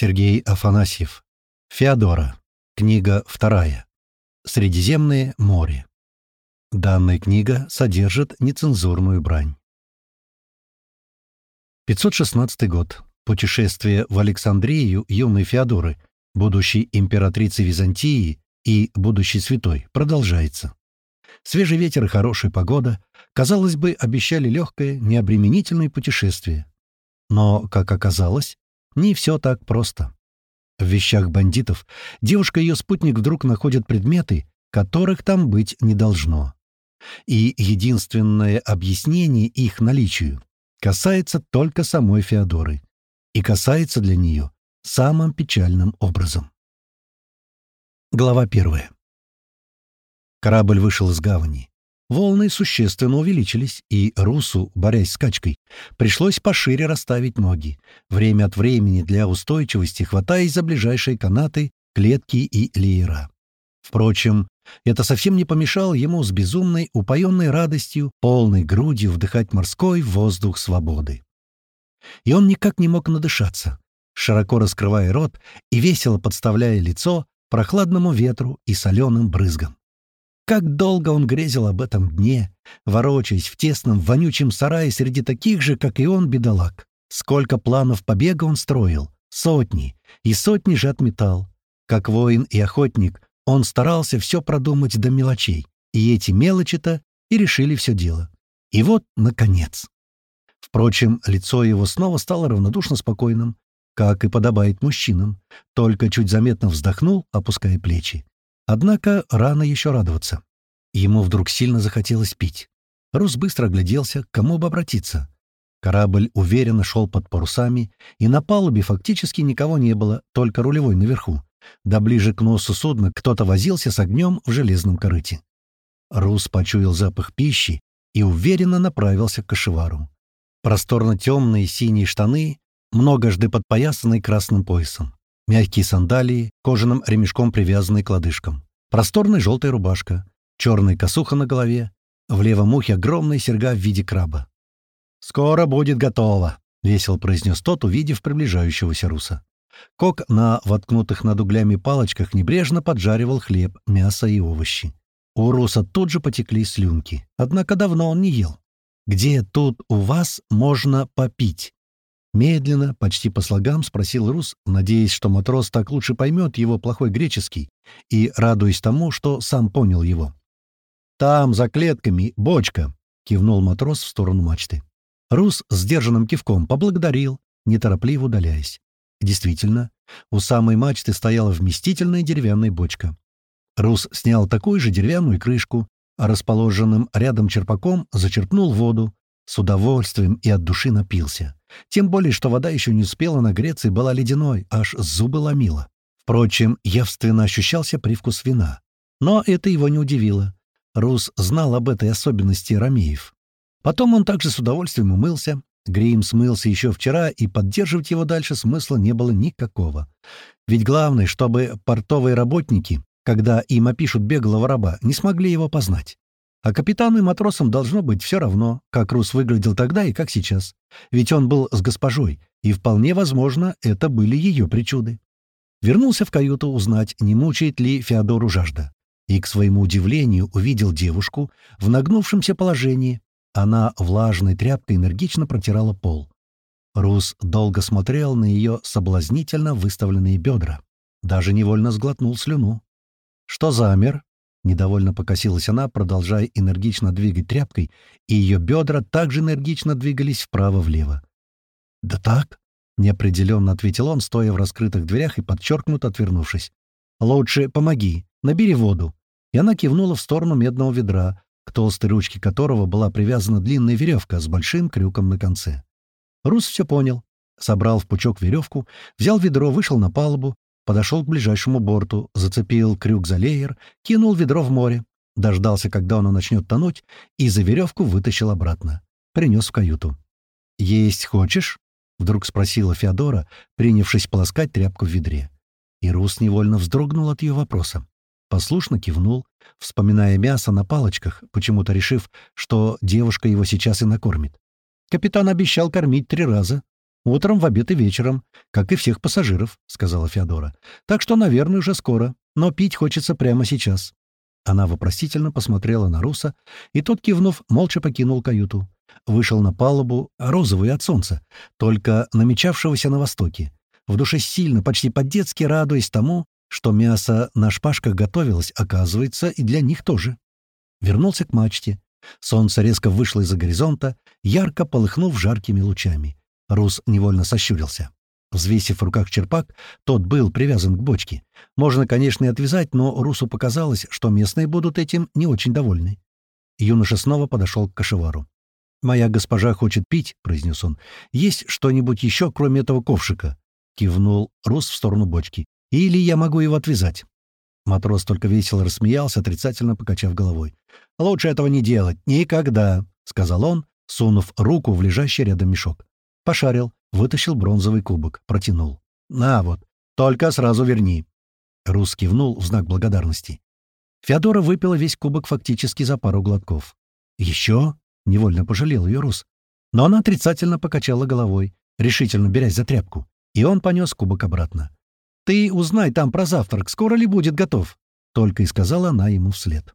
Сергей Афанасьев. Феодора. Книга вторая. Средиземное море. Данная книга содержит нецензурную брань. 516 год. Путешествие в Александрию юной Феодоры, будущей императрицы Византии и будущей святой, продолжается. Свежий ветер и хорошая погода, казалось бы, обещали легкое, необременительное путешествие. Но, как оказалось, не все так просто. В вещах бандитов девушка и ее спутник вдруг находят предметы, которых там быть не должно. И единственное объяснение их наличию касается только самой Феодоры и касается для нее самым печальным образом. Глава первая. Корабль вышел из гавани. Волны существенно увеличились, и Русу, борясь с качкой, пришлось пошире расставить ноги, время от времени для устойчивости хватаясь за ближайшие канаты, клетки и леера. Впрочем, это совсем не помешало ему с безумной, упоенной радостью, полной грудью вдыхать морской воздух свободы. И он никак не мог надышаться, широко раскрывая рот и весело подставляя лицо прохладному ветру и соленым брызгам. Как долго он грезил об этом дне, ворочаясь в тесном, вонючем сарае среди таких же, как и он, бедолаг. Сколько планов побега он строил, сотни, и сотни же отметал. Как воин и охотник, он старался все продумать до мелочей, и эти мелочи-то и решили все дело. И вот, наконец. Впрочем, лицо его снова стало равнодушно спокойным, как и подобает мужчинам, только чуть заметно вздохнул, опуская плечи. Однако рано еще радоваться. Ему вдруг сильно захотелось пить. Рус быстро огляделся, к кому бы обратиться. Корабль уверенно шел под парусами, и на палубе фактически никого не было, только рулевой наверху. Да ближе к носу судна кто-то возился с огнем в железном корыте. Рус почуял запах пищи и уверенно направился к кошевару. Просторно-темные синие штаны, многожды подпоясанные красным поясом. Мягкие сандалии, кожаным ремешком привязанные к лодыжкам. Просторная желтая рубашка, черная косуха на голове, в левом ухе огромная серьга в виде краба. «Скоро будет готово», — весело произнес тот, увидев приближающегося руса. Кок на воткнутых над углями палочках небрежно поджаривал хлеб, мясо и овощи. У руса тут же потекли слюнки, однако давно он не ел. «Где тут у вас можно попить?» Медленно, почти по слогам, спросил Рус, надеясь, что матрос так лучше поймет его плохой греческий, и радуясь тому, что сам понял его. «Там, за клетками, бочка!» — кивнул матрос в сторону мачты. Рус с сдержанным кивком поблагодарил, неторопливо удаляясь. Действительно, у самой мачты стояла вместительная деревянная бочка. Рус снял такую же деревянную крышку, а расположенным рядом черпаком зачерпнул воду, с удовольствием и от души напился. Тем более, что вода еще не успела нагреться и была ледяной, аж зубы ломила. Впрочем, явственно ощущался привкус вина. Но это его не удивило. Рус знал об этой особенности ромеев. Потом он также с удовольствием умылся. Грим смылся еще вчера, и поддерживать его дальше смысла не было никакого. Ведь главное, чтобы портовые работники, когда им опишут беглого раба, не смогли его познать. А капитану и матросам должно быть все равно, как Рус выглядел тогда и как сейчас. Ведь он был с госпожой, и вполне возможно, это были ее причуды. Вернулся в каюту узнать, не мучает ли Феодору жажда. И, к своему удивлению, увидел девушку в нагнувшемся положении. Она влажной тряпкой энергично протирала пол. Рус долго смотрел на ее соблазнительно выставленные бедра. Даже невольно сглотнул слюну. «Что замер?» Недовольно покосилась она, продолжая энергично двигать тряпкой, и ее бедра также энергично двигались вправо-влево. «Да так?» — неопределенно ответил он, стоя в раскрытых дверях и подчеркнуто отвернувшись. «Лучше помоги, набери воду». И она кивнула в сторону медного ведра, к толстой ручке которого была привязана длинная веревка с большим крюком на конце. Рус все понял. Собрал в пучок веревку, взял ведро, вышел на палубу, подошел к ближайшему борту, зацепил крюк за леер, кинул ведро в море, дождался, когда оно начнет тонуть, и за веревку вытащил обратно. Принес в каюту. «Есть хочешь?» — вдруг спросила Феодора, принявшись полоскать тряпку в ведре. И Рус невольно вздрогнул от ее вопроса. Послушно кивнул, вспоминая мясо на палочках, почему-то решив, что девушка его сейчас и накормит. Капитан обещал кормить три раза. «Утром, в обед и вечером, как и всех пассажиров», — сказала Феодора. «Так что, наверное, уже скоро. Но пить хочется прямо сейчас». Она вопросительно посмотрела на Руса, и тот, кивнув, молча покинул каюту. Вышел на палубу, розовый от солнца, только намечавшегося на востоке. В душе сильно, почти по-детски радуясь тому, что мясо на шпажках готовилось, оказывается, и для них тоже. Вернулся к мачте. Солнце резко вышло из-за горизонта, ярко полыхнув жаркими лучами. Рус невольно сощурился. Взвесив в руках черпак, тот был привязан к бочке. Можно, конечно, и отвязать, но Русу показалось, что местные будут этим не очень довольны. Юноша снова подошел к кошевару. «Моя госпожа хочет пить», — произнес он. «Есть что-нибудь еще, кроме этого ковшика?» Кивнул Рус в сторону бочки. «Или я могу его отвязать?» Матрос только весело рассмеялся, отрицательно покачав головой. «Лучше этого не делать. Никогда», — сказал он, сунув руку в лежащий рядом мешок. Пошарил, вытащил бронзовый кубок, протянул. «На вот, только сразу верни». Рус кивнул в знак благодарности. Феодора выпила весь кубок фактически за пару глотков. «Еще?» — невольно пожалел ее Рус. Но она отрицательно покачала головой, решительно берясь за тряпку, и он понес кубок обратно. «Ты узнай там про завтрак, скоро ли будет готов?» — только и сказала она ему вслед.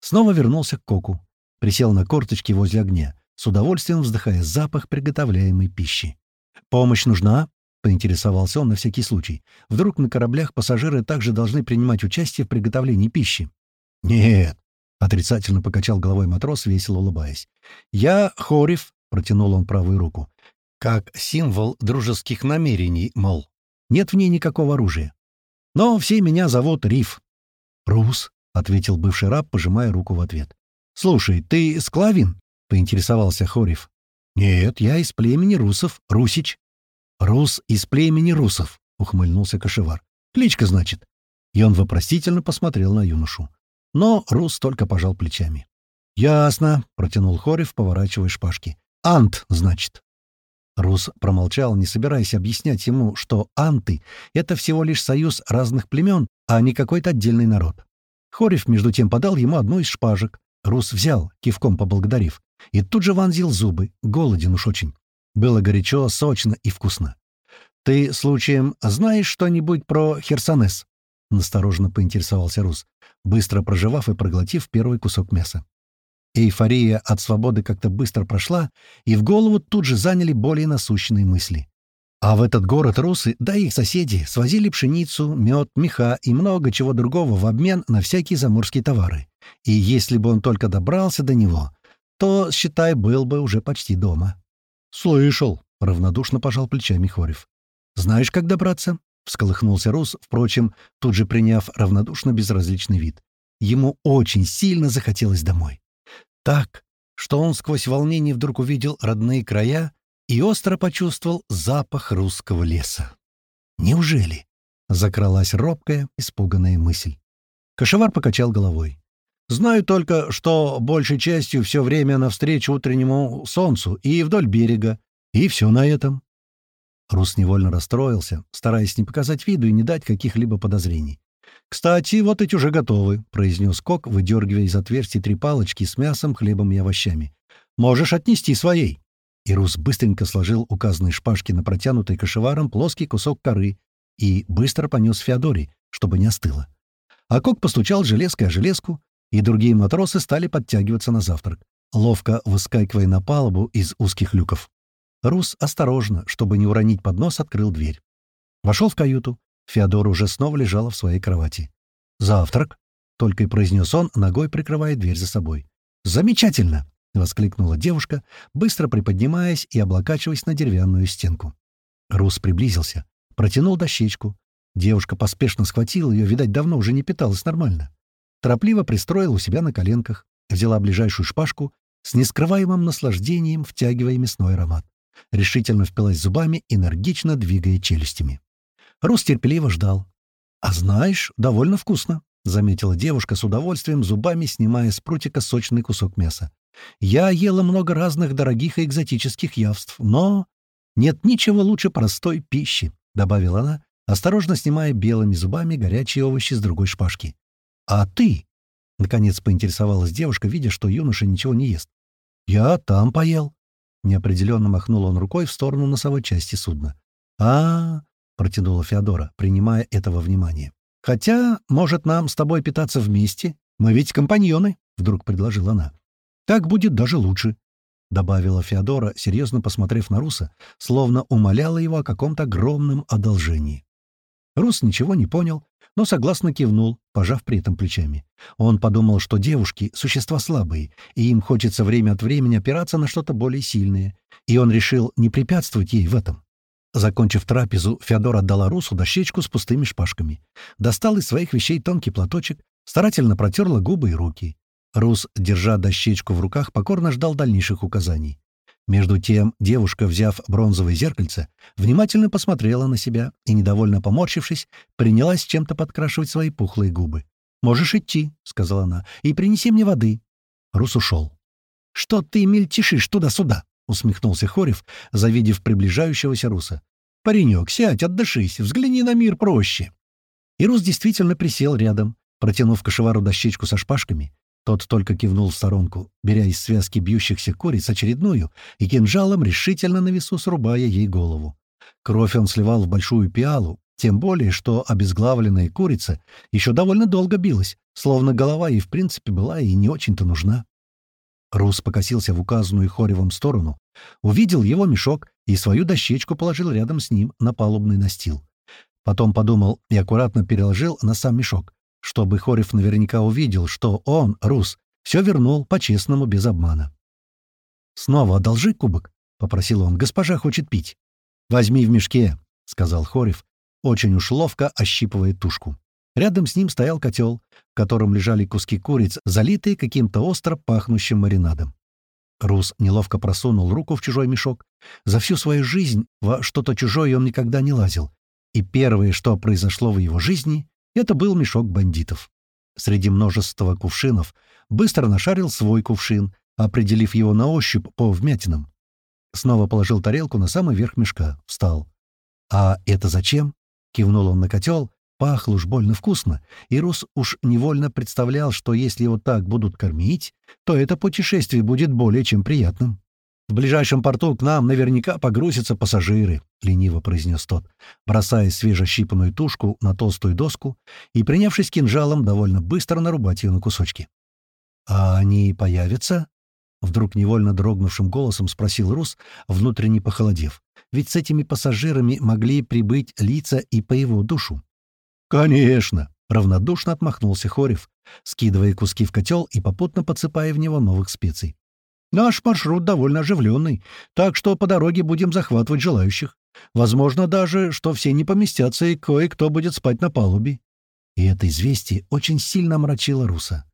Снова вернулся к Коку. Присел на корточки возле огня, с удовольствием вздыхая запах приготовляемой пищи. «Помощь нужна?» — поинтересовался он на всякий случай. «Вдруг на кораблях пассажиры также должны принимать участие в приготовлении пищи?» «Нет», — отрицательно покачал головой матрос, весело улыбаясь. «Я Хорев», — протянул он правую руку, — «как символ дружеских намерений, мол». Нет в ней никакого оружия. Но все меня зовут Риф». «Рус», — ответил бывший раб, пожимая руку в ответ. «Слушай, ты склавин?» — поинтересовался Хорев. «Нет, я из племени русов, Русич». «Рус из племени русов», — ухмыльнулся Кашевар. «Кличка, значит». И он вопросительно посмотрел на юношу. Но Рус только пожал плечами. «Ясно», — протянул Хорев, поворачивая шпажки. «Ант, значит». Рус промолчал, не собираясь объяснять ему, что анты — это всего лишь союз разных племен, а не какой-то отдельный народ. Хорев, между тем, подал ему одну из шпажек. Рус взял, кивком поблагодарив, и тут же вонзил зубы, голоден уж очень. Было горячо, сочно и вкусно. «Ты, случаем, знаешь что-нибудь про Херсонес?» — настороженно поинтересовался Рус, быстро проживав и проглотив первый кусок мяса. Эйфория от свободы как-то быстро прошла, и в голову тут же заняли более насущные мысли. А в этот город русы, да и их соседи, свозили пшеницу, мед, меха и много чего другого в обмен на всякие заморские товары. И если бы он только добрался до него, то, считай, был бы уже почти дома. «Слышал», — равнодушно пожал плечами Хорев. «Знаешь, как добраться?» — всколыхнулся Рус, впрочем, тут же приняв равнодушно безразличный вид. Ему очень сильно захотелось домой так, что он сквозь волнение вдруг увидел родные края и остро почувствовал запах русского леса. «Неужели?» — закралась робкая, испуганная мысль. Кошевар покачал головой. «Знаю только, что большей частью все время навстречу утреннему солнцу и вдоль берега, и все на этом». Рус невольно расстроился, стараясь не показать виду и не дать каких-либо подозрений. «Кстати, вот эти уже готовы», — произнес Кок, выдергивая из отверстий три палочки с мясом, хлебом и овощами. «Можешь отнести своей». И Рус быстренько сложил указанные шпажки на протянутый кошеваром плоский кусок коры и быстро понес Феодори, чтобы не остыло. А Кок постучал железкой о железку, и другие матросы стали подтягиваться на завтрак, ловко выскакивая на палубу из узких люков. Рус осторожно, чтобы не уронить поднос, открыл дверь. Вошел в каюту, Феодора уже снова лежала в своей кровати. «Завтрак?» — только и произнес он, ногой прикрывая дверь за собой. «Замечательно!» — воскликнула девушка, быстро приподнимаясь и облокачиваясь на деревянную стенку. Рус приблизился, протянул дощечку. Девушка поспешно схватила ее, видать, давно уже не питалась нормально. Торопливо пристроила у себя на коленках, взяла ближайшую шпажку, с нескрываемым наслаждением втягивая мясной аромат. Решительно впилась зубами, энергично двигая челюстями. Рус терпеливо ждал. «А знаешь, довольно вкусно», — заметила девушка с удовольствием, зубами снимая с прутика сочный кусок мяса. «Я ела много разных дорогих и экзотических явств, но нет ничего лучше простой пищи», — добавила она, осторожно снимая белыми зубами горячие овощи с другой шпажки. «А ты?» — наконец поинтересовалась девушка, видя, что юноша ничего не ест. «Я там поел», — Неопределенно махнул он рукой в сторону носовой части судна. а, -а, -а протянула Феодора, принимая этого внимания. «Хотя, может, нам с тобой питаться вместе? Мы ведь компаньоны», — вдруг предложила она. «Так будет даже лучше», — добавила Феодора, серьезно посмотрев на Руса, словно умоляла его о каком-то огромном одолжении. Рус ничего не понял, но согласно кивнул, пожав при этом плечами. Он подумал, что девушки — существа слабые, и им хочется время от времени опираться на что-то более сильное, и он решил не препятствовать ей в этом. Закончив трапезу, Феодор отдала Русу дощечку с пустыми шпажками. Достал из своих вещей тонкий платочек, старательно протерла губы и руки. Рус, держа дощечку в руках, покорно ждал дальнейших указаний. Между тем девушка, взяв бронзовое зеркальце, внимательно посмотрела на себя и, недовольно поморщившись, принялась чем-то подкрашивать свои пухлые губы. «Можешь идти», — сказала она, — «и принеси мне воды». Рус ушел. «Что ты мельтешишь туда-сюда?» — усмехнулся Хорев, завидев приближающегося Руса. «Паренек, сядь, отдышись, взгляни на мир проще». И Рус действительно присел рядом, протянув кошевару дощечку со шпажками. Тот только кивнул в сторонку, беря из связки бьющихся куриц очередную и кинжалом решительно на весу срубая ей голову. Кровь он сливал в большую пиалу, тем более, что обезглавленная курица еще довольно долго билась, словно голова ей в принципе была и не очень-то нужна. Рус покосился в указанную Хоревом сторону, увидел его мешок и свою дощечку положил рядом с ним на палубный настил. Потом подумал и аккуратно переложил на сам мешок, чтобы Хорев наверняка увидел, что он, Рус, все вернул по-честному, без обмана. «Снова одолжи кубок», — попросил он. «Госпожа хочет пить». «Возьми в мешке», — сказал Хорев, очень уж ловко ощипывая тушку. Рядом с ним стоял котел, в котором лежали куски куриц, залитые каким-то остро пахнущим маринадом. Рус неловко просунул руку в чужой мешок. За всю свою жизнь во что-то чужое он никогда не лазил. И первое, что произошло в его жизни, это был мешок бандитов. Среди множества кувшинов быстро нашарил свой кувшин, определив его на ощупь по вмятинам. Снова положил тарелку на самый верх мешка, встал. «А это зачем?» — кивнул он на котел, Пахло уж больно вкусно, и Рус уж невольно представлял, что если его так будут кормить, то это путешествие будет более чем приятным. «В ближайшем порту к нам наверняка погрузятся пассажиры», — лениво произнес тот, бросая свежещипанную тушку на толстую доску и, принявшись кинжалом, довольно быстро нарубать ее на кусочки. «А они появятся?» — вдруг невольно дрогнувшим голосом спросил Рус, внутренне похолодев. «Ведь с этими пассажирами могли прибыть лица и по его душу». «Конечно!» — равнодушно отмахнулся Хорев, скидывая куски в котел и попутно подсыпая в него новых специй. «Наш маршрут довольно оживленный, так что по дороге будем захватывать желающих. Возможно даже, что все не поместятся, и кое-кто будет спать на палубе». И это известие очень сильно омрачило Руса.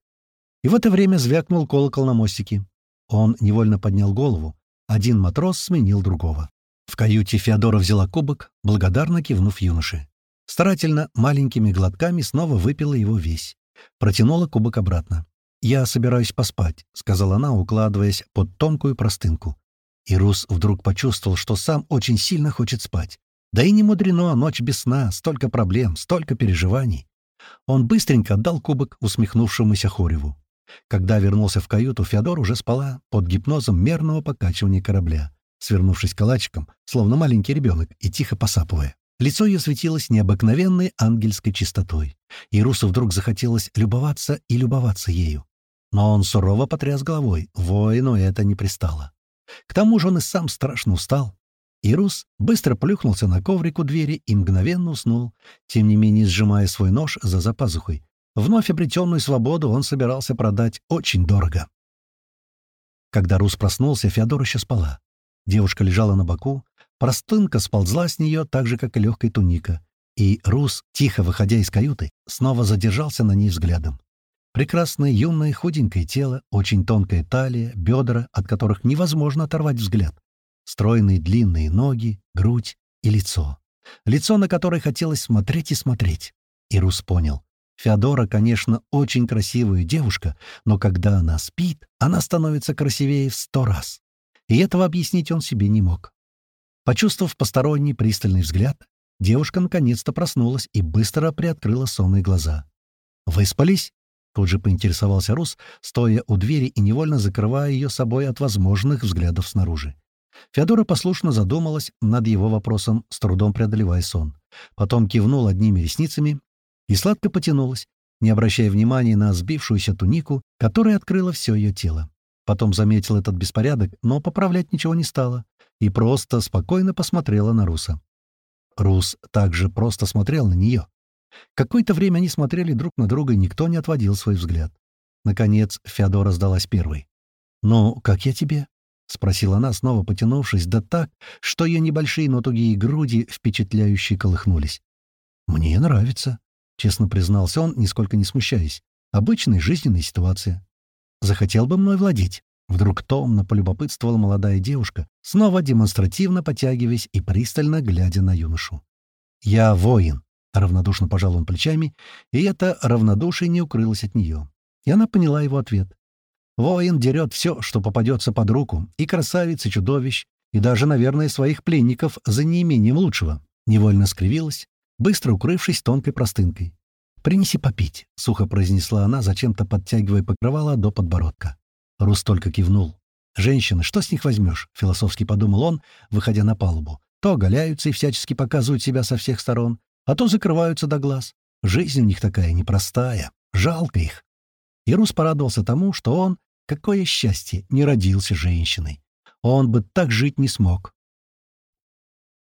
И в это время звякнул колокол на мостике. Он невольно поднял голову. Один матрос сменил другого. В каюте Феодора взяла кубок, благодарно кивнув юноше. Старательно, маленькими глотками снова выпила его весь. Протянула кубок обратно. «Я собираюсь поспать», — сказала она, укладываясь под тонкую простынку. И Рус вдруг почувствовал, что сам очень сильно хочет спать. Да и не мудрено, ночь без сна, столько проблем, столько переживаний. Он быстренько отдал кубок усмехнувшемуся Хореву. Когда вернулся в каюту, Феодор уже спала под гипнозом мерного покачивания корабля, свернувшись калачиком, словно маленький ребенок, и тихо посапывая. Лицо ее светилось необыкновенной ангельской чистотой, и Русу вдруг захотелось любоваться и любоваться ею. Но он сурово потряс головой, воину это не пристало. К тому же он и сам страшно устал. И Рус быстро плюхнулся на коврик у двери и мгновенно уснул, тем не менее сжимая свой нож за запазухой. Вновь обретенную свободу он собирался продать очень дорого. Когда Рус проснулся, Феодор еще спала. Девушка лежала на боку, Простынка сползла с нее так же, как и легкая туника. И Рус, тихо выходя из каюты, снова задержался на ней взглядом. Прекрасное юное худенькое тело, очень тонкая талия, бедра, от которых невозможно оторвать взгляд. Стройные длинные ноги, грудь и лицо. Лицо, на которое хотелось смотреть и смотреть. И Рус понял. Феодора, конечно, очень красивая девушка, но когда она спит, она становится красивее в сто раз. И этого объяснить он себе не мог. Почувствовав посторонний пристальный взгляд, девушка наконец-то проснулась и быстро приоткрыла сонные глаза. «Выспались?» — тут же поинтересовался Рус, стоя у двери и невольно закрывая ее собой от возможных взглядов снаружи. Феодора послушно задумалась над его вопросом, с трудом преодолевая сон. Потом кивнула одними ресницами и сладко потянулась, не обращая внимания на сбившуюся тунику, которая открыла все ее тело. Потом заметил этот беспорядок, но поправлять ничего не стала и просто спокойно посмотрела на Руса. Рус также просто смотрел на нее. Какое-то время они смотрели друг на друга, и никто не отводил свой взгляд. Наконец Феодора сдалась первой. «Ну, как я тебе?» — спросила она, снова потянувшись, да так, что ее небольшие, но тугие груди впечатляюще колыхнулись. «Мне нравится», — честно признался он, нисколько не смущаясь. «Обычная жизненная ситуация. Захотел бы мной владеть». Вдруг томно полюбопытствовала молодая девушка, снова демонстративно потягиваясь и пристально глядя на юношу. «Я воин», — равнодушно пожал он плечами, и это равнодушие не укрылось от нее. И она поняла его ответ. Воин дерет все, что попадется под руку, и красавиц, и чудовищ, и даже, наверное, своих пленников за неимением лучшего. Невольно скривилась, быстро укрывшись тонкой простынкой. «Принеси попить», — сухо произнесла она, зачем-то подтягивая покрывало до подбородка. Рус только кивнул. «Женщины, что с них возьмешь?» — философски подумал он, выходя на палубу. «То оголяются и всячески показывают себя со всех сторон, а то закрываются до глаз. Жизнь у них такая непростая. Жалко их». И Рус порадовался тому, что он, какое счастье, не родился женщиной. Он бы так жить не смог.